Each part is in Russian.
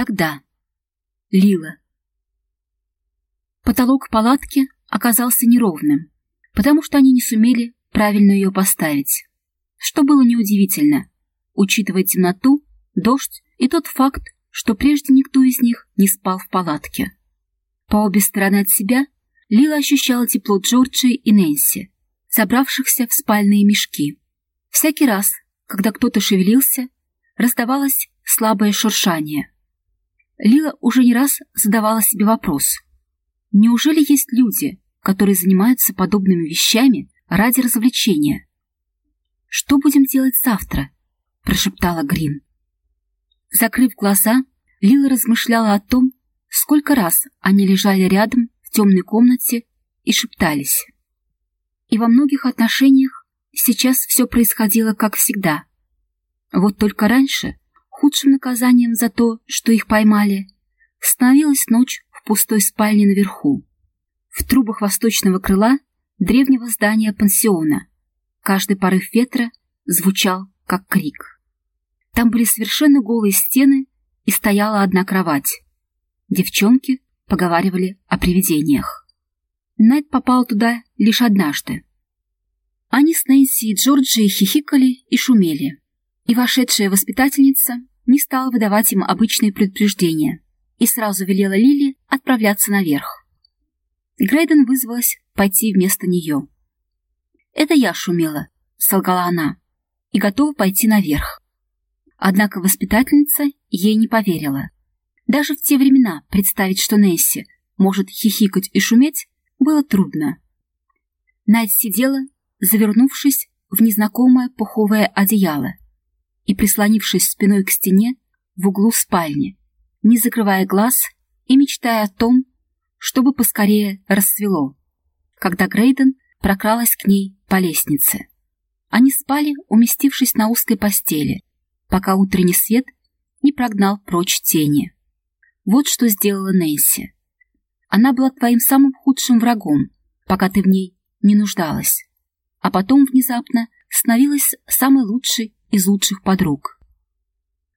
Тогда. Лила. Потолок палатки оказался неровным, потому что они не сумели правильно ее поставить. Что было неудивительно, учитывая темноту, дождь и тот факт, что прежде никто из них не спал в палатке. По обе стороны от себя Лила ощущала тепло Джорджии и Нэнси, забравшихся в спальные мешки. Всякий раз, когда кто-то шевелился, раздавалось слабое шуршание. Лила уже не раз задавала себе вопрос. Неужели есть люди, которые занимаются подобными вещами ради развлечения? «Что будем делать завтра?» — прошептала Грин. Закрыв глаза, Лила размышляла о том, сколько раз они лежали рядом в темной комнате и шептались. И во многих отношениях сейчас все происходило как всегда. Вот только раньше худшим наказанием за то, что их поймали, становилась ночь в пустой спальне наверху. В трубах восточного крыла древнего здания пансиона каждый порыв ветра звучал, как крик. Там были совершенно голые стены и стояла одна кровать. Девчонки поговаривали о привидениях. Найт попал туда лишь однажды. Они с Нэнси и Джорджией хихикали и шумели, и вошедшая воспитательница не стала выдавать им обычные предупреждения и сразу велела Лили отправляться наверх. Грейден вызвалась пойти вместо нее. «Это я шумела», — солгала она, — «и готова пойти наверх». Однако воспитательница ей не поверила. Даже в те времена представить, что Несси может хихикать и шуметь, было трудно. Найт сидела, завернувшись в незнакомое пуховое одеяло и прислонившись спиной к стене в углу спальни, не закрывая глаз и мечтая о том, чтобы поскорее расцвело, когда Грейден прокралась к ней по лестнице. Они спали, уместившись на узкой постели, пока утренний свет не прогнал прочь тени. Вот что сделала Нэнси. Она была твоим самым худшим врагом, пока ты в ней не нуждалась. А потом внезапно становилась самой лучшей из лучших подруг.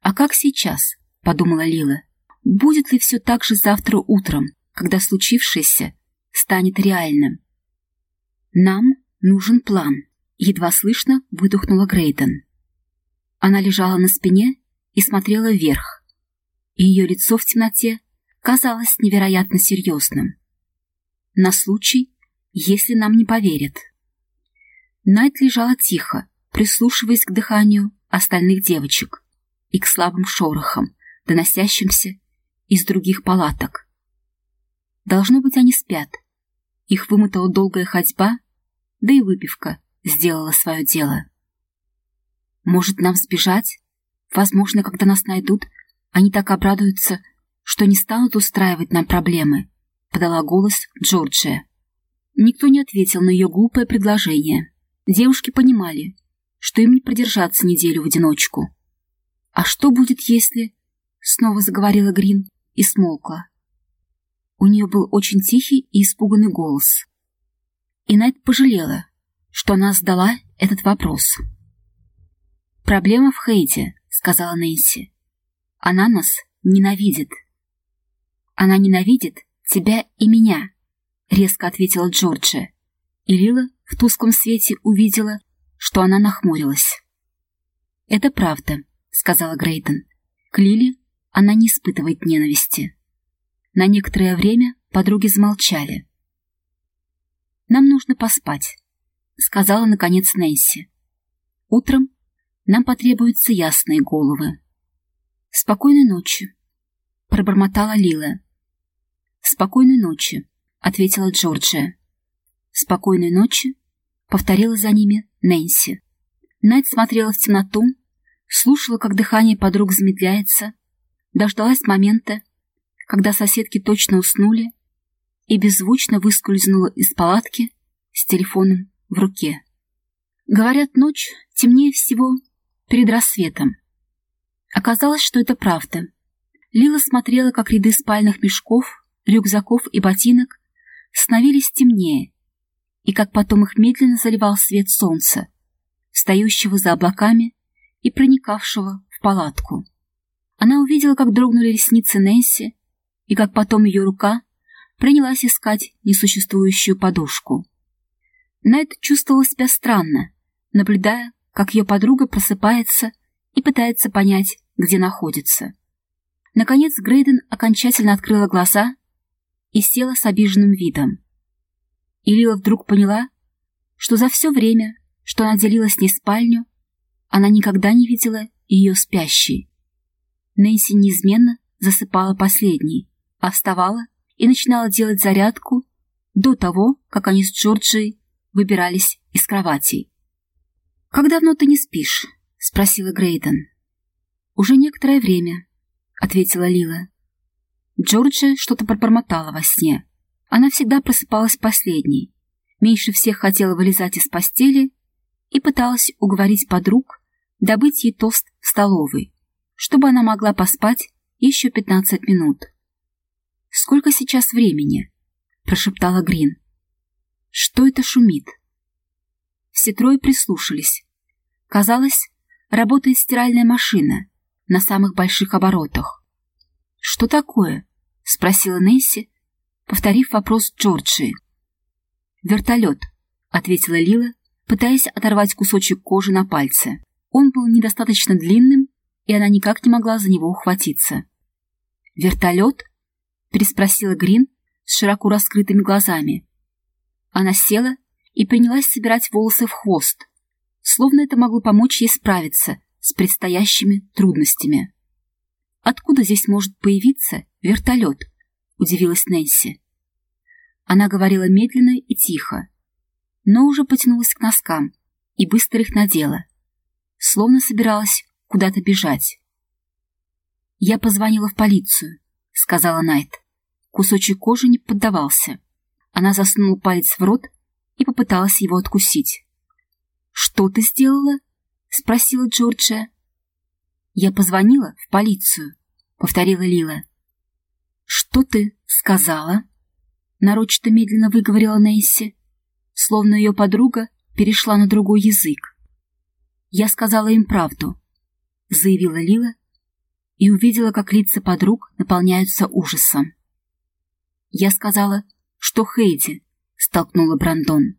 «А как сейчас?» — подумала Лила. «Будет ли все так же завтра утром, когда случившееся станет реальным?» «Нам нужен план», — едва слышно выдохнула Грейден. Она лежала на спине и смотрела вверх, и ее лицо в темноте казалось невероятно серьезным. На случай, если нам не поверят. Найт лежала тихо, прислушиваясь к дыханию остальных девочек и к слабым шорохам, доносящимся из других палаток. Должно быть, они спят. Их вымотала долгая ходьба, да и выпивка сделала свое дело. Может, нам сбежать? Возможно, когда нас найдут, они так обрадуются, что не станут устраивать нам проблемы», — подала голос Джорджия. Никто не ответил на ее глупое предложение. Девушки понимали, что им не продержаться неделю в одиночку. «А что будет, если...» — снова заговорила Грин и смолкла. У нее был очень тихий и испуганный голос. И Найт пожалела, что она задала этот вопрос. «Проблема в Хейде», — сказала Нэнси. Она нас ненавидит. Она ненавидит тебя и меня, резко ответила Джорджия. И Лила в тусклом свете увидела, что она нахмурилась. «Это правда», — сказала Грейтон. К Лили она не испытывает ненависти. На некоторое время подруги замолчали. «Нам нужно поспать», — сказала наконец Нэнси. «Утром нам потребуются ясные головы». «Спокойной ночи», — пробормотала Лила. «Спокойной ночи», — ответила Джорджия. «Спокойной ночи», — повторила за ними Нэнси. Найт смотрела в темноту, слушала, как дыхание подруг замедляется, дождалась момента, когда соседки точно уснули, и беззвучно выскользнула из палатки с телефоном в руке. Говорят, ночь темнее всего перед рассветом. Оказалось, что это правда. Лила смотрела, как ряды спальных мешков, рюкзаков и ботинок становились темнее, и как потом их медленно заливал свет солнца, встающего за облаками и проникавшего в палатку. Она увидела, как дрогнули ресницы Нэнси, и как потом ее рука принялась искать несуществующую подушку. Найт чувствовала себя странно, наблюдая, как ее подруга просыпается и пытается понять, где находится. Наконец Грейден окончательно открыла глаза и села с обиженным видом. И Лила вдруг поняла, что за все время, что она делила с ней спальню, она никогда не видела ее спящей. Нэнси неизменно засыпала последней, а вставала и начинала делать зарядку до того, как они с Джорджией выбирались из кроватей. «Как давно ты не спишь?» — спросила Грейден. «Уже некоторое время», — ответила Лила. Джорджия что-то пробормотала во сне. Она всегда просыпалась последней, меньше всех хотела вылезать из постели и пыталась уговорить подруг добыть ей тост в столовой, чтобы она могла поспать еще пятнадцать минут. «Сколько сейчас времени?» — прошептала Грин. «Что это шумит?» Все трое прислушались. Казалось, работает стиральная машина на самых больших оборотах. «Что такое?» — спросила Несси, повторив вопрос Джорджии. «Вертолет», — ответила Лила, пытаясь оторвать кусочек кожи на пальце. Он был недостаточно длинным, и она никак не могла за него ухватиться. «Вертолет?» — переспросила Грин с широко раскрытыми глазами. Она села и принялась собирать волосы в хвост, словно это могло помочь ей справиться с предстоящими трудностями. «Откуда здесь может появиться вертолет?» — удивилась Нэнси. Она говорила медленно и тихо, но уже потянулась к носкам и быстро их надела, словно собиралась куда-то бежать. «Я позвонила в полицию», — сказала Найт. Кусочек кожи не поддавался. Она засунула палец в рот и попыталась его откусить. «Что ты сделала?» — спросила Джорджия. «Я позвонила в полицию», — повторила Лила. «Что ты сказала?» — нарочито медленно выговорила Нейси, словно ее подруга перешла на другой язык. «Я сказала им правду», — заявила Лила и увидела, как лица подруг наполняются ужасом. «Я сказала, что Хейди столкнула Брандон.